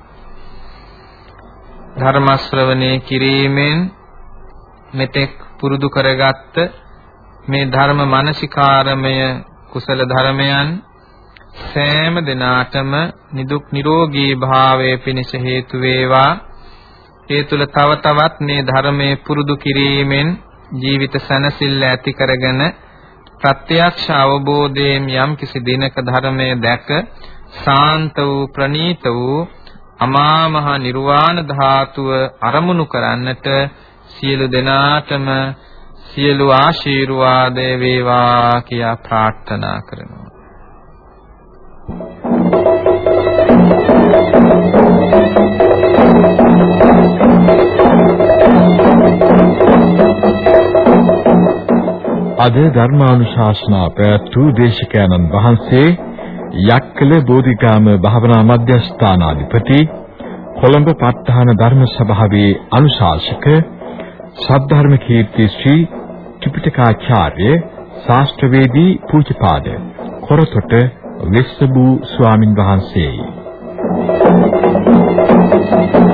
ධර්ම ශ්‍රවණේ කිරීමෙන් මෙතෙක් පුරුදු කරගත්ත මේ ධර්ම මානසිකාරමය කුසල ධර්මයන් සෑම දිනාටම නිදුක් නිරෝගී භාවයේ පිණිස හේතු වේවා. ඒ තුල තව තවත් මේ ධර්මයේ පුරුදු කිරීමෙන් ජීවිත සැනසෙල්ල ඇති කරගෙන ප්‍රත්‍යක්ෂ අවබෝධයෙන් යම් කිසි දිනක ධර්මයේ දැක සාන්ත වූ ප්‍රණීත වූ අමා මහ නිර්වාණ ධාතුව අරමුණු කරන්නට සියලු දෙනාටම සියලු ආශිර්වාද වේවා කියා ප්‍රාර්ථනා කරනවා. අද ධර්මානුශාසනා පැවැත්වූ දේශකයන්න් වහන්සේ යක්කල බෝධිගාම භාවනා මධ්‍යස්ථානාධිපති කොළඹ ප ဋ ාහන ධර්ම සභාවේ අනුශාසක සද්ධර්ම කීර්ති ශ්‍රී ත්‍රිපිටකාචාර්ය ශාස්ත්‍රවේදී පූජ්‍යපාද කොරතොට වෙස්සබු ස්වාමින් වහන්සේයි. Thank you.